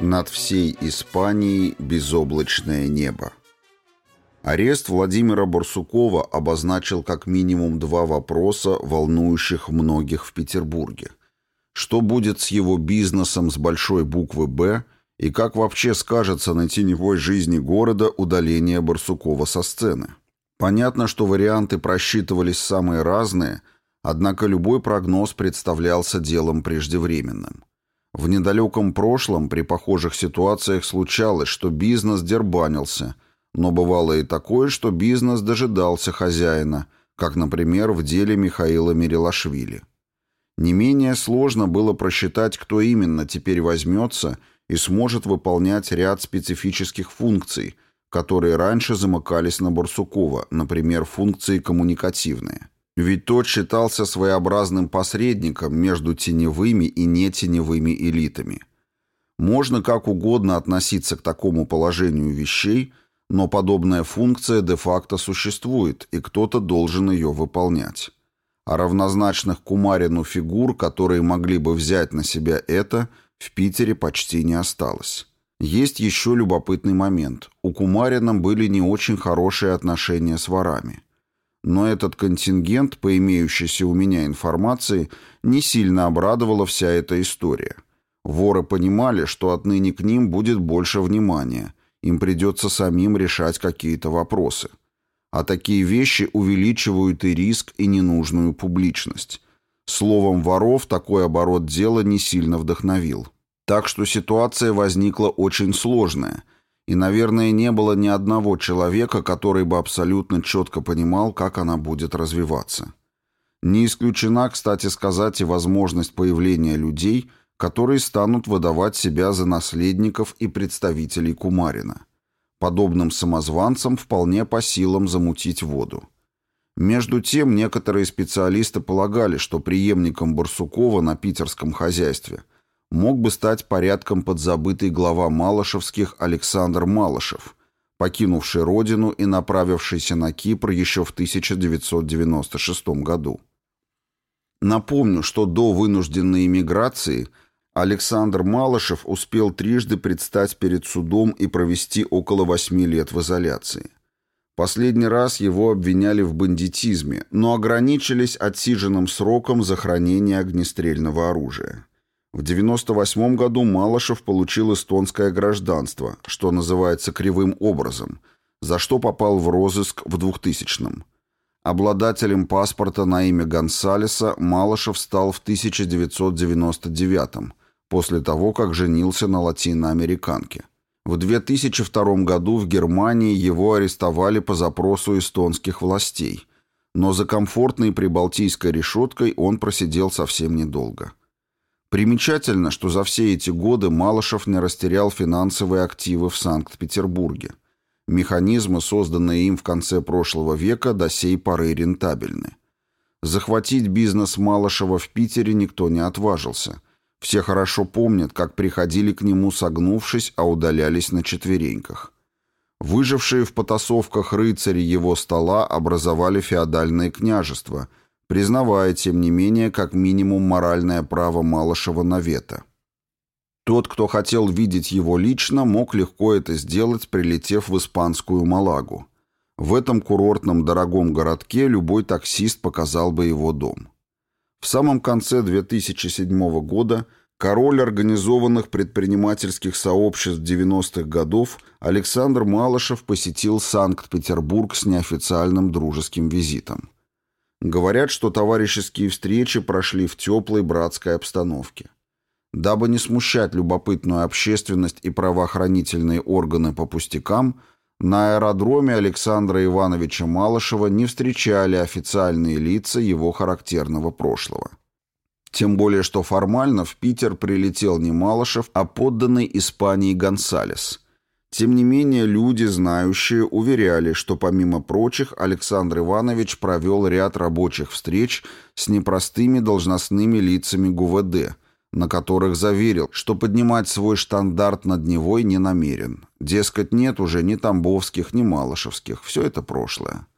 Над всей Испанией безоблачное небо. Арест Владимира Барсукова обозначил как минимум два вопроса, волнующих многих в Петербурге. Что будет с его бизнесом с большой буквы «Б» и как вообще скажется на теневой жизни города удаление Барсукова со сцены? Понятно, что варианты просчитывались самые разные, однако любой прогноз представлялся делом преждевременным. В недалеком прошлом при похожих ситуациях случалось, что бизнес дербанился, но бывало и такое, что бизнес дожидался хозяина, как, например, в деле Михаила Мирилашвили. Не менее сложно было просчитать, кто именно теперь возьмется и сможет выполнять ряд специфических функций, которые раньше замыкались на Барсукова, например, функции коммуникативные. Ведь тот считался своеобразным посредником между теневыми и нетеневыми элитами. Можно как угодно относиться к такому положению вещей, но подобная функция де-факто существует, и кто-то должен ее выполнять. А равнозначных Кумарину фигур, которые могли бы взять на себя это, в Питере почти не осталось. Есть еще любопытный момент. У Кумарина были не очень хорошие отношения с ворами. Но этот контингент, по имеющейся у меня информации, не сильно обрадовала вся эта история. Воры понимали, что отныне к ним будет больше внимания, им придется самим решать какие-то вопросы. А такие вещи увеличивают и риск, и ненужную публичность. Словом, воров такой оборот дела не сильно вдохновил. Так что ситуация возникла очень сложная – и, наверное, не было ни одного человека, который бы абсолютно четко понимал, как она будет развиваться. Не исключена, кстати сказать, и возможность появления людей, которые станут выдавать себя за наследников и представителей Кумарина. Подобным самозванцам вполне по силам замутить воду. Между тем, некоторые специалисты полагали, что преемником Барсукова на питерском хозяйстве – мог бы стать порядком подзабытый глава Малышевских Александр Малышев, покинувший родину и направившийся на Кипр еще в 1996 году. Напомню, что до вынужденной эмиграции Александр Малышев успел трижды предстать перед судом и провести около восьми лет в изоляции. Последний раз его обвиняли в бандитизме, но ограничились отсиженным сроком за хранение огнестрельного оружия. В 98 году Малышев получил эстонское гражданство, что называется кривым образом, за что попал в розыск в 2000-м. Обладателем паспорта на имя Гонсалеса Малышев стал в 1999 после того, как женился на латиноамериканке. В 2002 году в Германии его арестовали по запросу эстонских властей, но за комфортной прибалтийской решеткой он просидел совсем недолго. Примечательно, что за все эти годы Малышев не растерял финансовые активы в Санкт-Петербурге. Механизмы, созданные им в конце прошлого века, до сей поры рентабельны. Захватить бизнес Малышева в Питере никто не отважился. Все хорошо помнят, как приходили к нему согнувшись, а удалялись на четвереньках. Выжившие в потасовках рыцари его стола образовали феодальное княжество – признавая, тем не менее, как минимум моральное право Малышева на вето. Тот, кто хотел видеть его лично, мог легко это сделать, прилетев в испанскую Малагу. В этом курортном дорогом городке любой таксист показал бы его дом. В самом конце 2007 года король организованных предпринимательских сообществ 90-х годов Александр Малышев посетил Санкт-Петербург с неофициальным дружеским визитом. Говорят, что товарищеские встречи прошли в теплой братской обстановке. Дабы не смущать любопытную общественность и правоохранительные органы по пустякам, на аэродроме Александра Ивановича Малышева не встречали официальные лица его характерного прошлого. Тем более, что формально в Питер прилетел не Малышев, а подданный Испании Гонсалес – тем не менее, люди, знающие, уверяли, что помимо прочих Александр Иванович провел ряд рабочих встреч с непростыми должностными лицами ГУВД, на которых заверил, что поднимать свой штандарт над Невой не намерен. Дескать, нет уже ни Тамбовских, ни Малышевских, все это прошлое.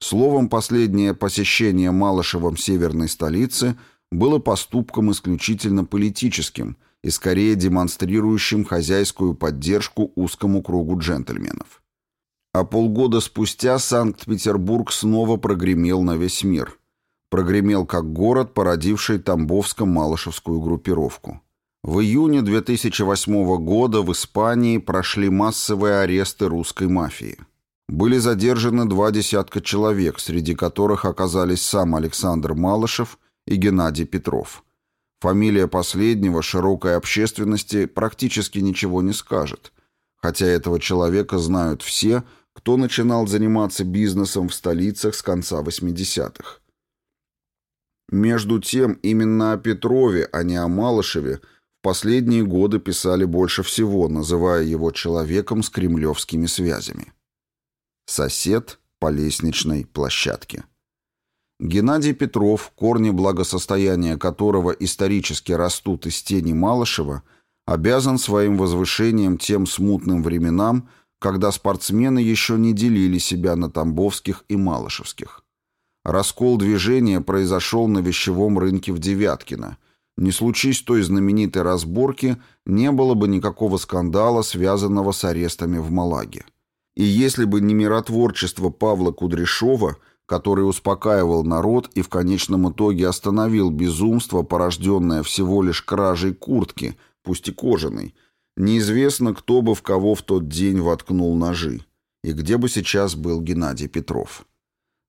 Словом, последнее посещение Малышевым северной столицы было поступком исключительно политическим и скорее демонстрирующим хозяйскую поддержку узкому кругу джентльменов. А полгода спустя Санкт-Петербург снова прогремел на весь мир. Прогремел как город, породивший Тамбовско-Малышевскую группировку. В июне 2008 года в Испании прошли массовые аресты русской мафии. Были задержаны два десятка человек, среди которых оказались сам Александр Малышев и Геннадий Петров. Фамилия последнего широкой общественности практически ничего не скажет, хотя этого человека знают все, кто начинал заниматься бизнесом в столицах с конца 80-х. Между тем, именно о Петрове, а не о Малышеве – последние годы писали больше всего, называя его человеком с кремлевскими связями. Сосед по лестничной площадке. Геннадий Петров, корни благосостояния которого исторически растут из тени Малышева, обязан своим возвышением тем смутным временам, когда спортсмены еще не делили себя на тамбовских и малышевских. Раскол движения произошел на вещевом рынке в Девяткино – не случись той знаменитой разборки, не было бы никакого скандала, связанного с арестами в Малаге. И если бы не миротворчество Павла Кудряшова, который успокаивал народ и в конечном итоге остановил безумство, порожденное всего лишь кражей куртки, пусть и кожаной, неизвестно, кто бы в кого в тот день воткнул ножи, и где бы сейчас был Геннадий Петров.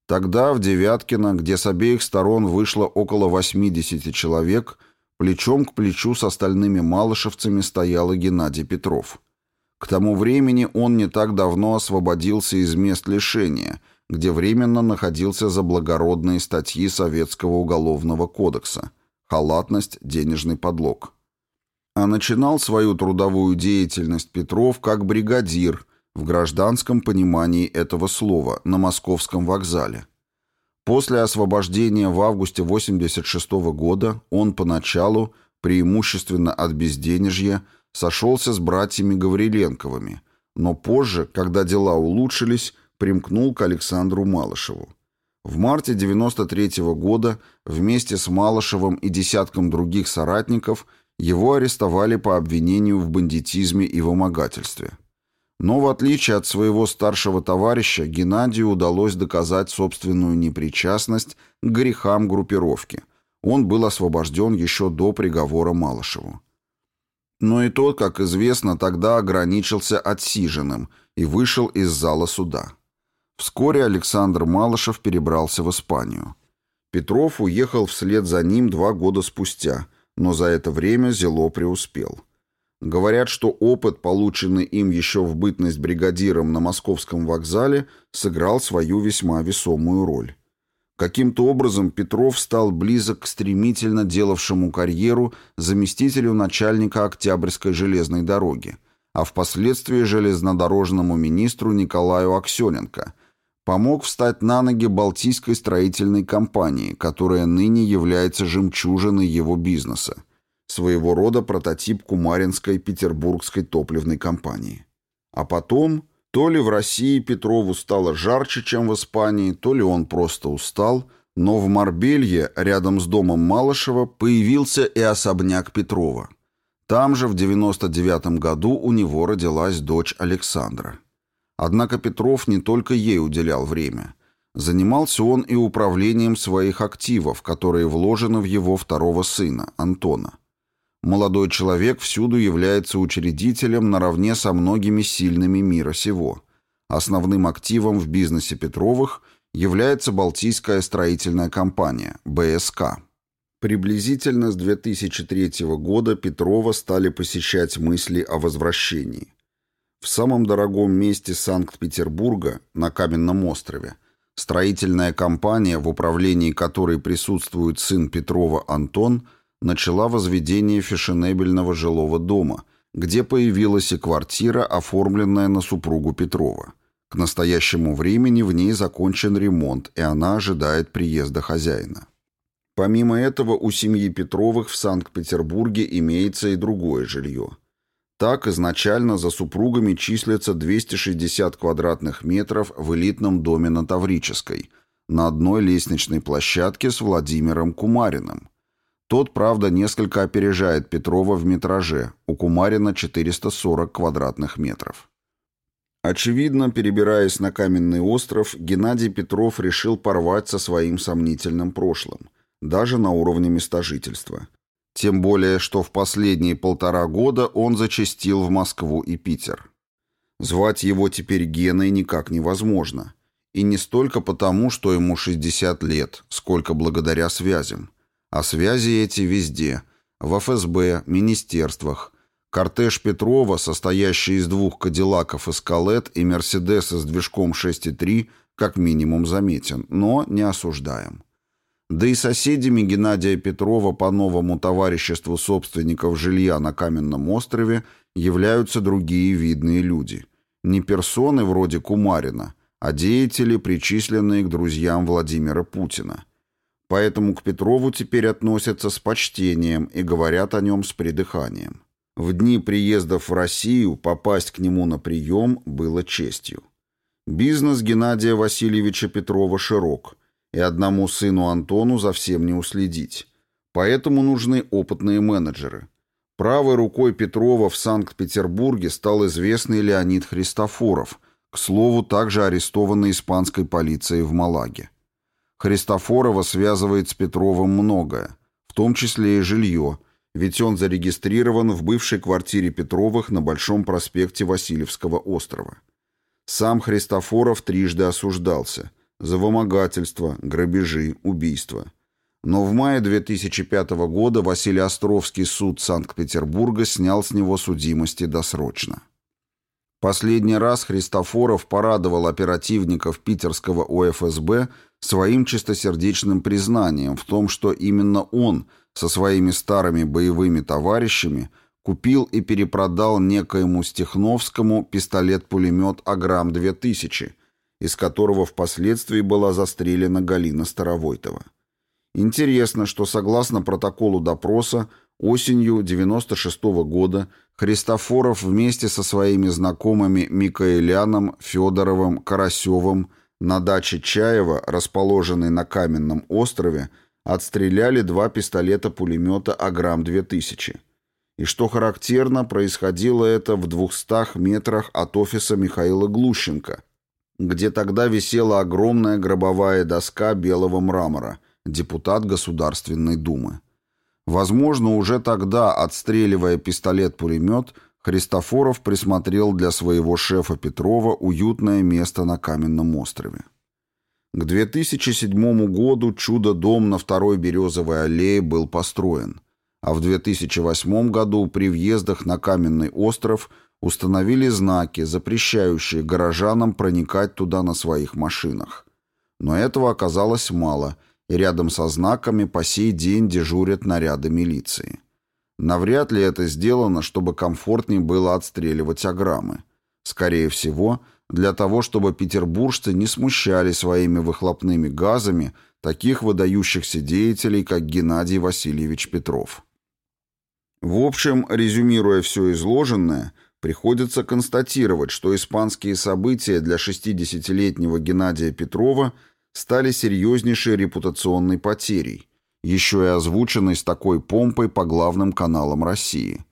Тогда в Девяткино, где с обеих сторон вышло около 80 человек, Плечом к плечу с остальными малышевцами стоял и Геннадий Петров. К тому времени он не так давно освободился из мест лишения, где временно находился за благородные статьи Советского уголовного кодекса «Халатность, денежный подлог». А начинал свою трудовую деятельность Петров как бригадир в гражданском понимании этого слова на московском вокзале. После освобождения в августе 1986 года он поначалу, преимущественно от безденежья, сошелся с братьями Гавриленковыми, но позже, когда дела улучшились, примкнул к Александру Малышеву. В марте 1993 года вместе с Малышевым и десятком других соратников его арестовали по обвинению в бандитизме и вымогательстве. Но в отличие от своего старшего товарища, Геннадию удалось доказать собственную непричастность к грехам группировки. Он был освобожден еще до приговора Малышеву. Но и тот, как известно, тогда ограничился отсиженным и вышел из зала суда. Вскоре Александр Малышев перебрался в Испанию. Петров уехал вслед за ним два года спустя, но за это время Зело преуспел. Говорят, что опыт, полученный им еще в бытность бригадиром на московском вокзале, сыграл свою весьма весомую роль. Каким-то образом Петров стал близок к стремительно делавшему карьеру заместителю начальника Октябрьской железной дороги, а впоследствии железнодорожному министру Николаю Аксененко, помог встать на ноги Балтийской строительной компании, которая ныне является жемчужиной его бизнеса своего рода прототип Кумаринской петербургской топливной компании. А потом, то ли в России Петрову стало жарче, чем в Испании, то ли он просто устал, но в Марбелье, рядом с домом Малышева, появился и особняк Петрова. Там же в 99 году у него родилась дочь Александра. Однако Петров не только ей уделял время. Занимался он и управлением своих активов, которые вложены в его второго сына, Антона. Молодой человек всюду является учредителем наравне со многими сильными мира сего. Основным активом в бизнесе Петровых является Балтийская строительная компания, БСК. Приблизительно с 2003 года Петрова стали посещать мысли о возвращении. В самом дорогом месте Санкт-Петербурга, на Каменном острове, строительная компания, в управлении которой присутствует сын Петрова Антон – начала возведение фешенебельного жилого дома, где появилась и квартира, оформленная на супругу Петрова. К настоящему времени в ней закончен ремонт, и она ожидает приезда хозяина. Помимо этого, у семьи Петровых в Санкт-Петербурге имеется и другое жилье. Так, изначально за супругами числится 260 квадратных метров в элитном доме на Таврической, на одной лестничной площадке с Владимиром Кумариным. Тот, правда, несколько опережает Петрова в метраже, у Кумарина 440 квадратных метров. Очевидно, перебираясь на каменный остров, Геннадий Петров решил порвать со своим сомнительным прошлым, даже на уровне места жительства. Тем более, что в последние полтора года он зачастил в Москву и Питер. Звать его теперь Геной никак невозможно. И не столько потому, что ему 60 лет, сколько благодаря связям. А связи эти везде. В ФСБ, министерствах. Кортеж Петрова, состоящий из двух кадиллаков «Эскалет» и «Мерседеса» с движком 6.3, как минимум заметен, но не осуждаем. Да и соседями Геннадия Петрова по новому товариществу собственников жилья на Каменном острове являются другие видные люди. Не персоны вроде Кумарина, а деятели, причисленные к друзьям Владимира Путина. Поэтому к Петрову теперь относятся с почтением и говорят о нем с придыханием. В дни приездов в Россию попасть к нему на прием было честью. Бизнес Геннадия Васильевича Петрова широк, и одному сыну Антону за всем не уследить. Поэтому нужны опытные менеджеры. Правой рукой Петрова в Санкт-Петербурге стал известный Леонид Христофоров, к слову, также арестованный испанской полицией в Малаге. Христофорова связывает с Петровым многое, в том числе и жилье, ведь он зарегистрирован в бывшей квартире Петровых на Большом проспекте Васильевского острова. Сам Христофоров трижды осуждался за вымогательство, грабежи, убийства. Но в мае 2005 года Василий Островский суд Санкт-Петербурга снял с него судимости досрочно. Последний раз Христофоров порадовал оперативников питерского ОФСБ своим чистосердечным признанием в том, что именно он со своими старыми боевыми товарищами купил и перепродал некоему Стехновскому пистолет-пулемет «Аграм-2000», из которого впоследствии была застрелена Галина Старовойтова. Интересно, что согласно протоколу допроса осенью 96 -го года Христофоров вместе со своими знакомыми Микаэляном, Федоровым, Карасевым на даче Чаева, расположенной на Каменном острове, отстреляли два пистолета-пулемета «Аграм-2000». И что характерно, происходило это в 200 метрах от офиса Михаила Глущенко, где тогда висела огромная гробовая доска белого мрамора, депутат Государственной Думы. Возможно, уже тогда, отстреливая пистолет-пулемет, Христофоров присмотрел для своего шефа Петрова уютное место на Каменном острове. К 2007 году чудо-дом на Второй Березовой аллее был построен, а в 2008 году при въездах на Каменный остров – установили знаки, запрещающие горожанам проникать туда на своих машинах. Но этого оказалось мало, и рядом со знаками по сей день дежурят наряды милиции. Навряд ли это сделано, чтобы комфортнее было отстреливать аграммы. Скорее всего, для того, чтобы петербуржцы не смущали своими выхлопными газами таких выдающихся деятелей, как Геннадий Васильевич Петров. В общем, резюмируя все изложенное – Приходится констатировать, что испанские события для 60-летнего Геннадия Петрова стали серьезнейшей репутационной потерей, еще и озвученной с такой помпой по главным каналам России.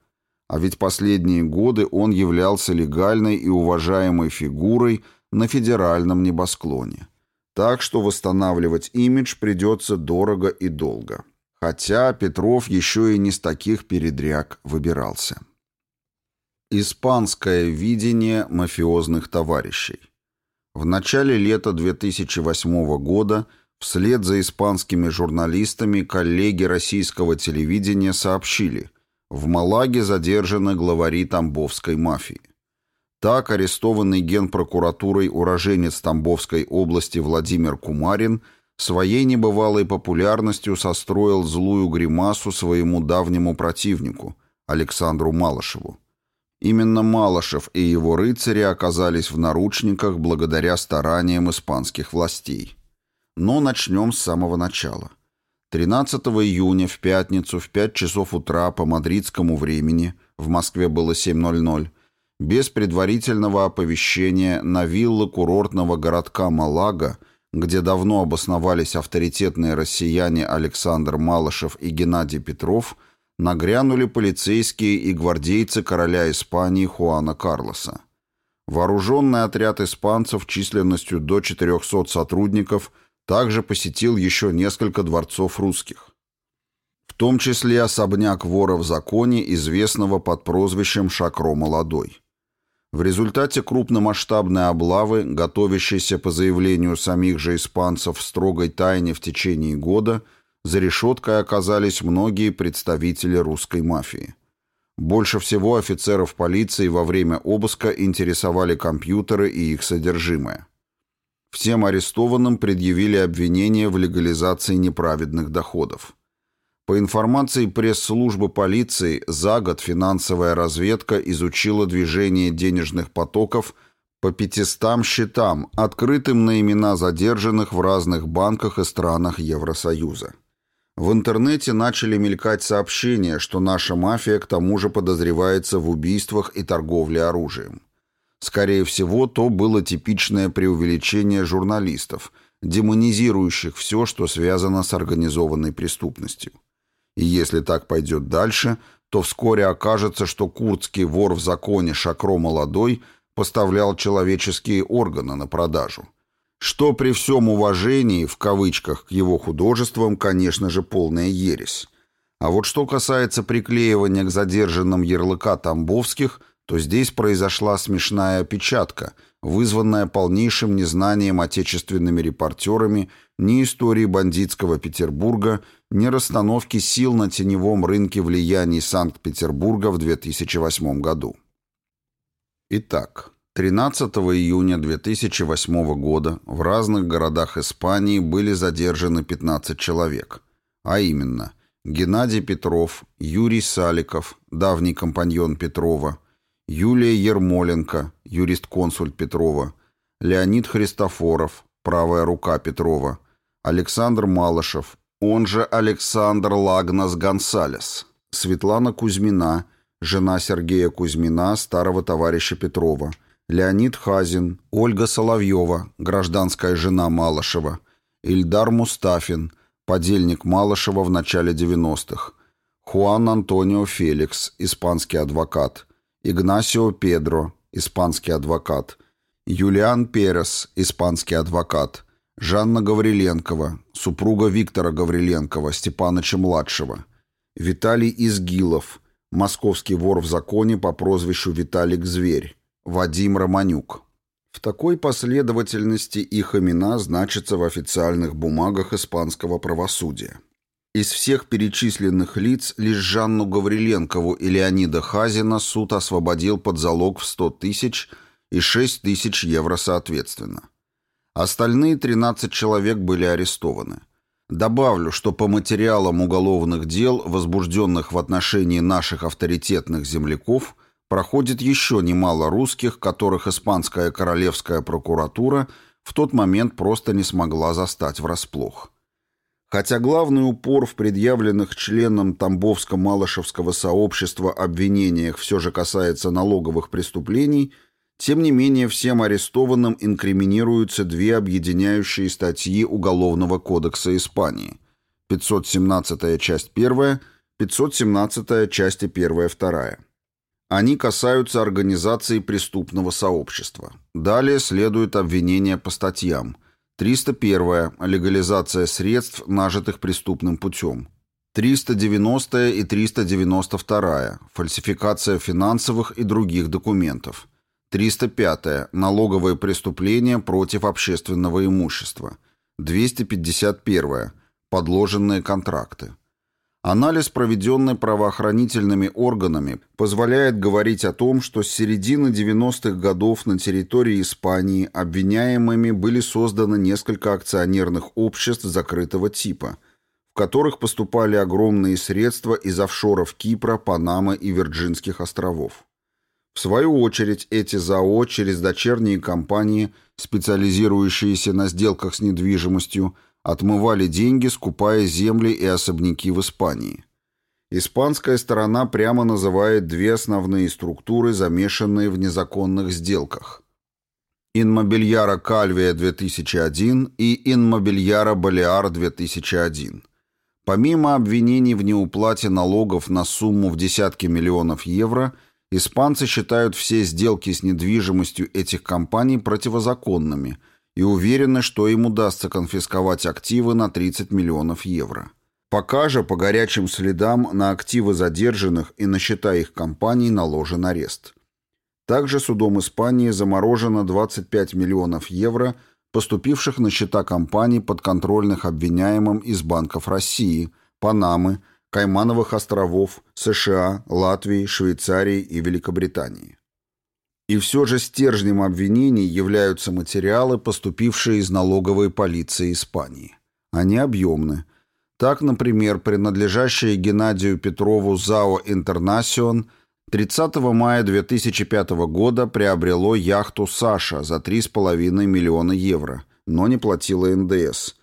А ведь последние годы он являлся легальной и уважаемой фигурой на федеральном небосклоне. Так что восстанавливать имидж придется дорого и долго. Хотя Петров еще и не с таких передряг выбирался. Испанское видение мафиозных товарищей. В начале лета 2008 года вслед за испанскими журналистами коллеги российского телевидения сообщили, в Малаге задержаны главари тамбовской мафии. Так арестованный генпрокуратурой уроженец Тамбовской области Владимир Кумарин своей небывалой популярностью состроил злую гримасу своему давнему противнику, Александру Малышеву. Именно Малышев и его рыцари оказались в наручниках благодаря стараниям испанских властей. Но начнем с самого начала. 13 июня в пятницу в 5 часов утра по мадридскому времени, в Москве было 7.00, без предварительного оповещения на виллы курортного городка Малага где давно обосновались авторитетные россияне Александр Малышев и Геннадий Петров, нагрянули полицейские и гвардейцы короля Испании Хуана Карлоса. Вооруженный отряд испанцев численностью до 400 сотрудников также посетил еще несколько дворцов русских. В том числе особняк вора в законе, известного под прозвищем Шакро Молодой. В результате крупномасштабной облавы, готовящейся по заявлению самих же испанцев в строгой тайне в течение года, за решеткой оказались многие представители русской мафии. Больше всего офицеров полиции во время обыска интересовали компьютеры и их содержимое. Всем арестованным предъявили обвинение в легализации неправедных доходов. По информации пресс-службы полиции, за год финансовая разведка изучила движение денежных потоков по 500 счетам, открытым на имена задержанных в разных банках и странах Евросоюза. В интернете начали мелькать сообщения, что наша мафия к тому же подозревается в убийствах и торговле оружием. Скорее всего, то было типичное преувеличение журналистов, демонизирующих все, что связано с организованной преступностью. И если так пойдет дальше, то вскоре окажется, что курдский вор в законе Шакро Молодой поставлял человеческие органы на продажу. Что при всем уважении, в кавычках, к его художествам, конечно же, полная ересь. А вот что касается приклеивания к задержанным ярлыка Тамбовских, то здесь произошла смешная опечатка, вызванная полнейшим незнанием отечественными репортерами ни истории бандитского Петербурга, ни расстановки сил на теневом рынке влияний Санкт-Петербурга в 2008 году. Итак, 13 июня 2008 года в разных городах Испании были задержаны 15 человек, а именно Геннадий Петров, Юрий Саликов, давний компаньон Петрова, Юлия Ермоленко, юрист-консульт Петрова, Леонид Христофоров, правая рука Петрова, Александр Малышев, он же Александр Лагнас Гонсалес, Светлана Кузьмина, жена Сергея Кузьмина, старого товарища Петрова, Леонид Хазин, Ольга Соловьева, гражданская жена Малышева, Ильдар Мустафин, подельник Малышева в начале 90-х, Хуан Антонио Феликс, испанский адвокат, Игнасио Педро, испанский адвокат, Юлиан Перес, испанский адвокат, Жанна Гавриленкова, супруга Виктора Гавриленкова, Степаныча-младшего, Виталий Изгилов, московский вор в законе по прозвищу Виталик Зверь, Вадим Романюк. В такой последовательности их имена значатся в официальных бумагах испанского правосудия. Из всех перечисленных лиц лишь Жанну Гавриленкову и Леонида Хазина суд освободил под залог в 100 тысяч и 6 тысяч евро соответственно. Остальные 13 человек были арестованы. Добавлю, что по материалам уголовных дел, возбужденных в отношении наших авторитетных земляков, проходит еще немало русских, которых испанская королевская прокуратура в тот момент просто не смогла застать врасплох. Хотя главный упор в предъявленных членам Тамбовско-Малышевского сообщества обвинениях все же касается налоговых преступлений – тем не менее, всем арестованным инкриминируются две объединяющие статьи Уголовного кодекса Испании. 517 часть 1, 517 части 1-2. Они касаются организации преступного сообщества. Далее следует обвинение по статьям. 301. Легализация средств, нажитых преступным путем. 390 и 392. Фальсификация финансовых и других документов. 305. Налоговые преступления против общественного имущества. 251. Подложенные контракты. Анализ, проведенный правоохранительными органами, позволяет говорить о том, что с середины 90-х годов на территории Испании обвиняемыми были созданы несколько акционерных обществ закрытого типа, в которых поступали огромные средства из офшоров Кипра, Панамы и Вирджинских островов. В свою очередь, эти ЗАО через дочерние компании, специализирующиеся на сделках с недвижимостью, отмывали деньги, скупая земли и особняки в Испании. Испанская сторона прямо называет две основные структуры, замешанные в незаконных сделках. Инмобильяра Кальвия 2001 и Инмобильяра Балиар 2001. Помимо обвинений в неуплате налогов на сумму в десятки миллионов евро, испанцы считают все сделки с недвижимостью этих компаний противозаконными и уверены, что им удастся конфисковать активы на 30 миллионов евро. Пока же по горячим следам на активы задержанных и на счета их компаний наложен арест. Также судом Испании заморожено 25 миллионов евро – поступивших на счета компаний, подконтрольных обвиняемым из банков России, Панамы, Каймановых островов, США, Латвии, Швейцарии и Великобритании. И все же стержнем обвинений являются материалы, поступившие из налоговой полиции Испании. Они объемны. Так, например, принадлежащее Геннадию Петрову ЗАО «Интернасион» 30 мая 2005 года приобрело яхту «Саша» за 3,5 миллиона евро, но не платило НДС,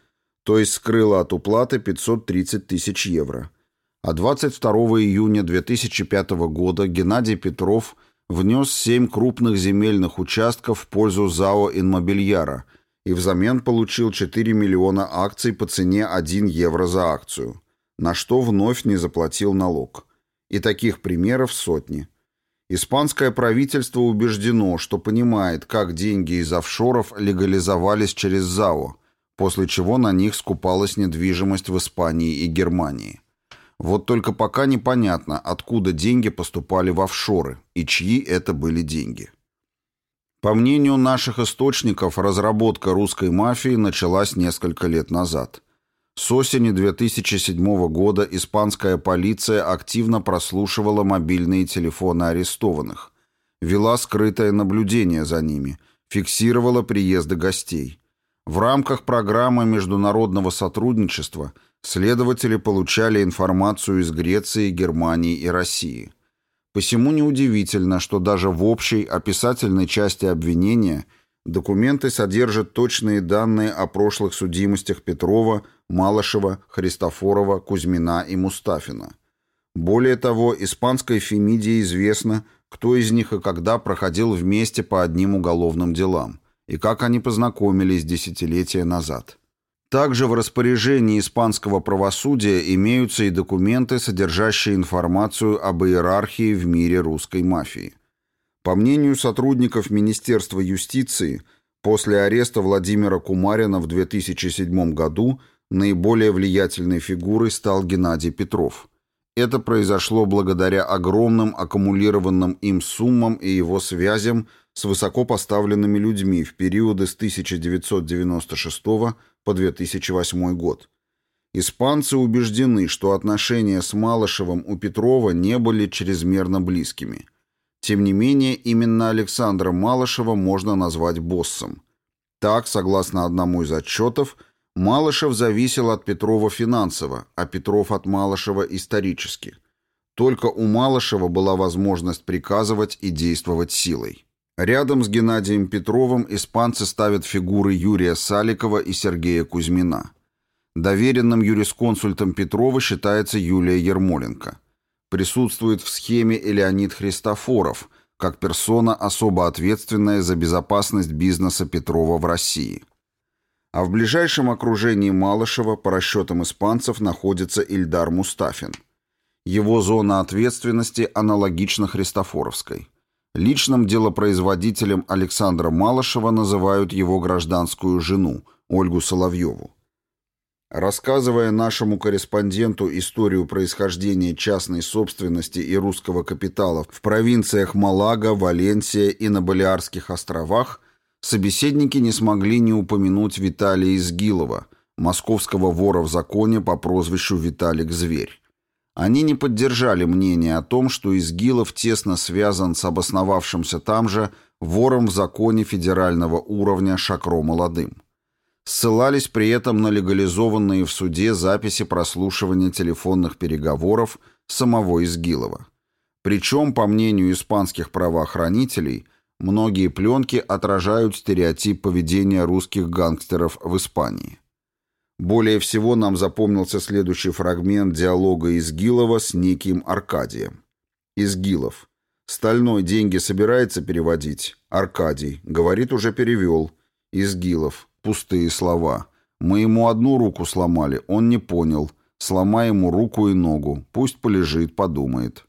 то есть скрыло от уплаты 530 тысяч евро. А 22 июня 2005 года Геннадий Петров внес 7 крупных земельных участков в пользу ЗАО «Инмобильяра» и взамен получил 4 миллиона акций по цене 1 евро за акцию, на что вновь не заплатил налог. И таких примеров сотни. Испанское правительство убеждено, что понимает, как деньги из офшоров легализовались через ЗАО, после чего на них скупалась недвижимость в Испании и Германии. Вот только пока непонятно, откуда деньги поступали в офшоры и чьи это были деньги. По мнению наших источников, разработка русской мафии началась несколько лет назад. С осени 2007 года испанская полиция активно прослушивала мобильные телефоны арестованных, вела скрытое наблюдение за ними, фиксировала приезды гостей. В рамках программы международного сотрудничества следователи получали информацию из Греции, Германии и России. Посему неудивительно, что даже в общей описательной части обвинения – Документы содержат точные данные о прошлых судимостях Петрова, Малышева, Христофорова, Кузьмина и Мустафина. Более того, испанской Фемиде известно, кто из них и когда проходил вместе по одним уголовным делам, и как они познакомились десятилетия назад. Также в распоряжении испанского правосудия имеются и документы, содержащие информацию об иерархии в мире русской мафии. По мнению сотрудников Министерства юстиции, после ареста Владимира Кумарина в 2007 году наиболее влиятельной фигурой стал Геннадий Петров. Это произошло благодаря огромным аккумулированным им суммам и его связям с высокопоставленными людьми в периоды с 1996 по 2008 год. Испанцы убеждены, что отношения с Малышевым у Петрова не были чрезмерно близкими – тем не менее, именно Александра Малышева можно назвать боссом. Так, согласно одному из отчетов, Малышев зависел от Петрова финансово, а Петров от Малышева исторически. Только у Малышева была возможность приказывать и действовать силой. Рядом с Геннадием Петровым испанцы ставят фигуры Юрия Саликова и Сергея Кузьмина. Доверенным юрисконсультом Петрова считается Юлия Ермоленко. Присутствует в схеме и Леонид Христофоров, как персона, особо ответственная за безопасность бизнеса Петрова в России. А в ближайшем окружении Малышева, по расчетам испанцев, находится Ильдар Мустафин. Его зона ответственности аналогична Христофоровской. Личным делопроизводителем Александра Малышева называют его гражданскую жену, Ольгу Соловьеву. Рассказывая нашему корреспонденту историю происхождения частной собственности и русского капитала в провинциях Малага, Валенсия и на Балиарских островах, собеседники не смогли не упомянуть Виталия Изгилова, московского вора в законе по прозвищу Виталик Зверь. Они не поддержали мнение о том, что Изгилов тесно связан с обосновавшимся там же вором в законе федерального уровня Шакро Молодым ссылались при этом на легализованные в суде записи прослушивания телефонных переговоров самого Изгилова. Причем, по мнению испанских правоохранителей, многие пленки отражают стереотип поведения русских гангстеров в Испании. Более всего нам запомнился следующий фрагмент диалога Изгилова с неким Аркадием. Изгилов. Стальной деньги собирается переводить. Аркадий. Говорит, уже перевел. Изгилов. Пустые слова. Мы ему одну руку сломали, он не понял. Сломай ему руку и ногу. Пусть полежит, подумает.